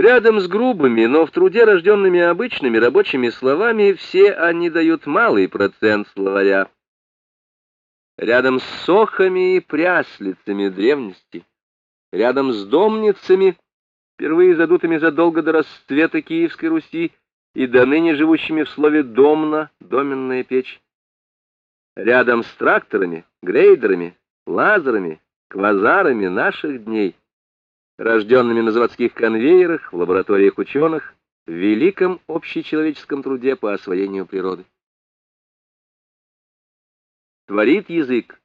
Рядом с грубыми, но в труде рожденными обычными рабочими словами все они дают малый процент словаря. Рядом с сохами и пряслицами древности, рядом с домницами, впервые задутыми задолго до расцвета Киевской Руси и до ныне живущими в слове «домна», «доменная печь, рядом с тракторами, грейдерами, лазерами, квазарами наших дней, рожденными на заводских конвейерах, в лабораториях ученых, в великом общечеловеческом труде по освоению природы. Творит язык.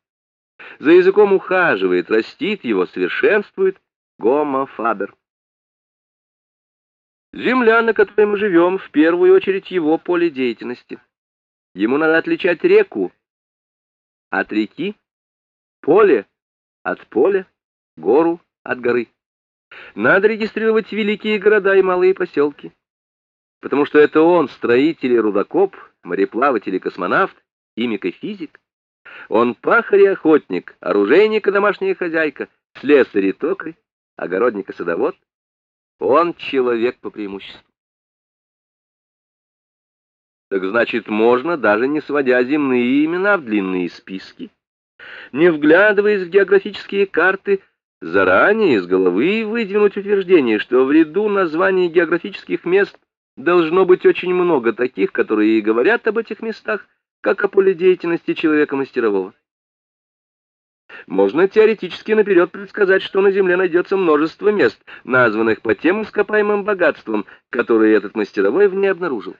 За языком ухаживает, растит его, совершенствует гомо фабер. Земля, на которой мы живем, в первую очередь его поле деятельности. Ему надо отличать реку от реки, поле от поля, гору от горы. Надо регистрировать великие города и малые поселки, потому что это он, строитель и рудокоп, мореплаватель и космонавт, химик и физик. Он пахарь и охотник, оружейник и домашняя хозяйка, слесарь и токарь, огородник и садовод. Он человек по преимуществу. Так значит, можно, даже не сводя земные имена в длинные списки, не вглядываясь в географические карты, заранее из головы выдвинуть утверждение, что в ряду названий географических мест должно быть очень много таких, которые и говорят об этих местах, как о поле деятельности человека мастерового. Можно теоретически наперед предсказать, что на Земле найдется множество мест, названных по тем ископаемым богатствам, которые этот мастеровой в ней обнаружил.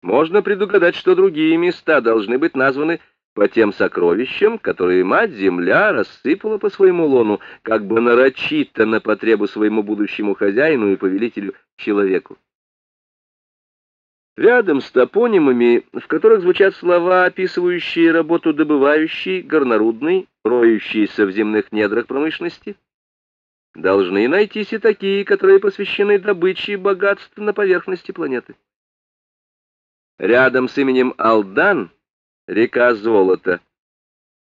Можно предугадать, что другие места должны быть названы по тем сокровищам, которые мать-земля рассыпала по своему лону, как бы нарочито на потребу своему будущему хозяину и повелителю человеку. Рядом с топонимами, в которых звучат слова, описывающие работу добывающей, горнорудной, роющейся в земных недрах промышленности, должны найтись и такие, которые посвящены добыче богатств на поверхности планеты. Рядом с именем Алдан — река золота,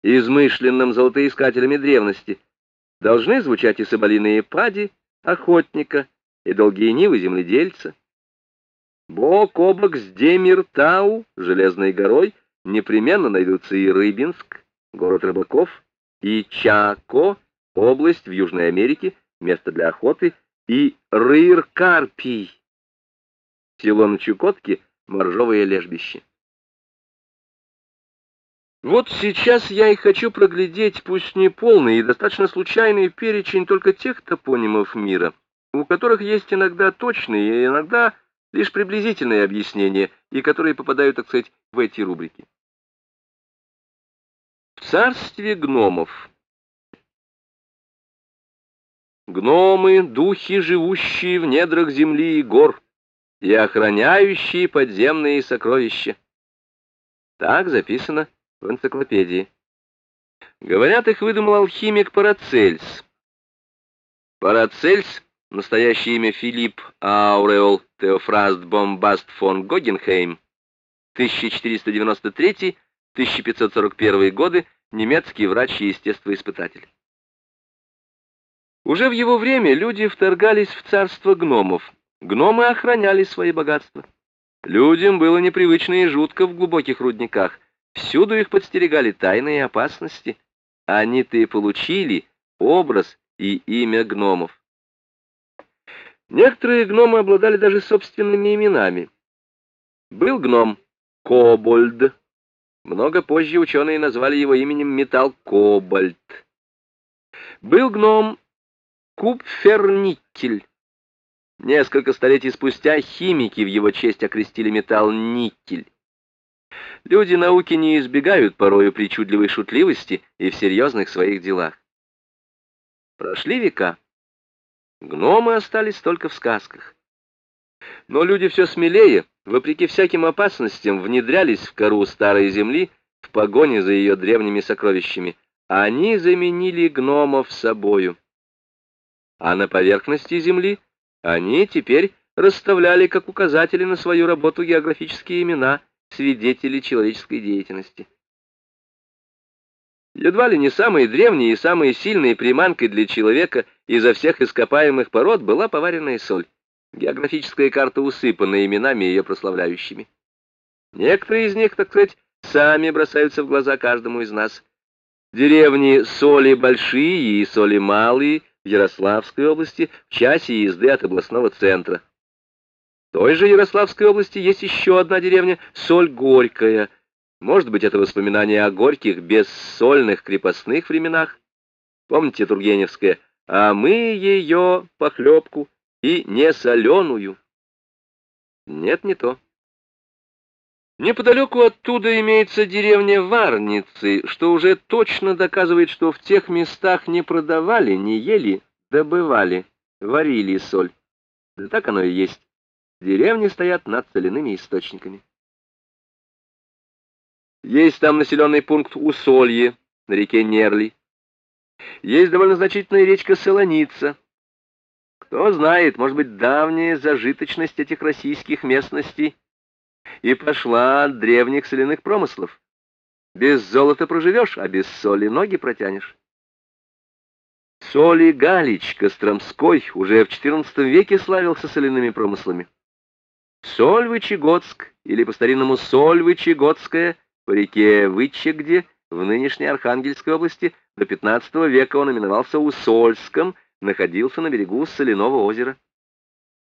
измышленным золотоискателями древности, должны звучать и соболиные пади, охотника, и долгие нивы земледельца. Бок о бок с Демиртау, Железной горой, непременно найдутся и Рыбинск, город рыбаков, и Чако, область в Южной Америке, место для охоты, и Рыр-Карпий, село на Чукотке, моржовое лежбище. Вот сейчас я и хочу проглядеть, пусть не полный и достаточно случайный перечень только тех топонимов мира, у которых есть иногда точные и иногда лишь приблизительные объяснения, и которые попадают, так сказать, в эти рубрики. В царстве гномов. Гномы — духи, живущие в недрах земли и гор, и охраняющие подземные сокровища. Так записано в энциклопедии. Говорят, их выдумал алхимик Парацельс. Парацельс, настоящее имя Филипп Ауреол Теофраст Бомбаст фон Гогенхейм, 1493-1541 годы, немецкий врач и естествоиспытатель. Уже в его время люди вторгались в царство гномов. Гномы охраняли свои богатства. Людям было непривычно и жутко в глубоких рудниках. Всюду их подстерегали тайные опасности. Они-то и получили образ и имя гномов. Некоторые гномы обладали даже собственными именами. Был гном Кобольд. Много позже ученые назвали его именем металл Кобальт. Был гном Купферникель. Несколько столетий спустя химики в его честь окрестили металл никель. Люди науки не избегают порою причудливой шутливости и в серьезных своих делах. Прошли века. Гномы остались только в сказках. Но люди все смелее, вопреки всяким опасностям, внедрялись в кору старой земли в погоне за ее древними сокровищами. Они заменили гномов собою. А на поверхности земли они теперь расставляли как указатели на свою работу географические имена — свидетели человеческой деятельности. Едва ли не самой древней и самой сильной приманкой для человека изо всех ископаемых пород была поваренная соль. Географическая карта усыпана именами ее прославляющими. Некоторые из них, так сказать, сами бросаются в глаза каждому из нас. Деревни Соли Большие и Соли Малые в Ярославской области в часе езды от областного центра. Той же Ярославской области есть еще одна деревня Соль Горькая. Может быть, это воспоминание о горьких, бессольных крепостных временах? Помните Тургеневское? А мы ее, похлебку, и не соленую. Нет, не то. Неподалеку оттуда имеется деревня Варницы, что уже точно доказывает, что в тех местах не продавали, не ели, добывали, варили соль. Да так оно и есть. Деревни стоят над соляными источниками. Есть там населенный пункт Усолье на реке Нерли. Есть довольно значительная речка Солоница. Кто знает, может быть, давняя зажиточность этих российских местностей и пошла от древних соляных промыслов. Без золота проживешь, а без соли ноги протянешь. Соли Галич Костромской уже в XIV веке славился соляными промыслами. Соль Вычегодск, или по-старинному Соль Вычегодская, по реке Вычегде, в нынешней Архангельской области, до XV века он именовался Усольском, находился на берегу Соляного озера.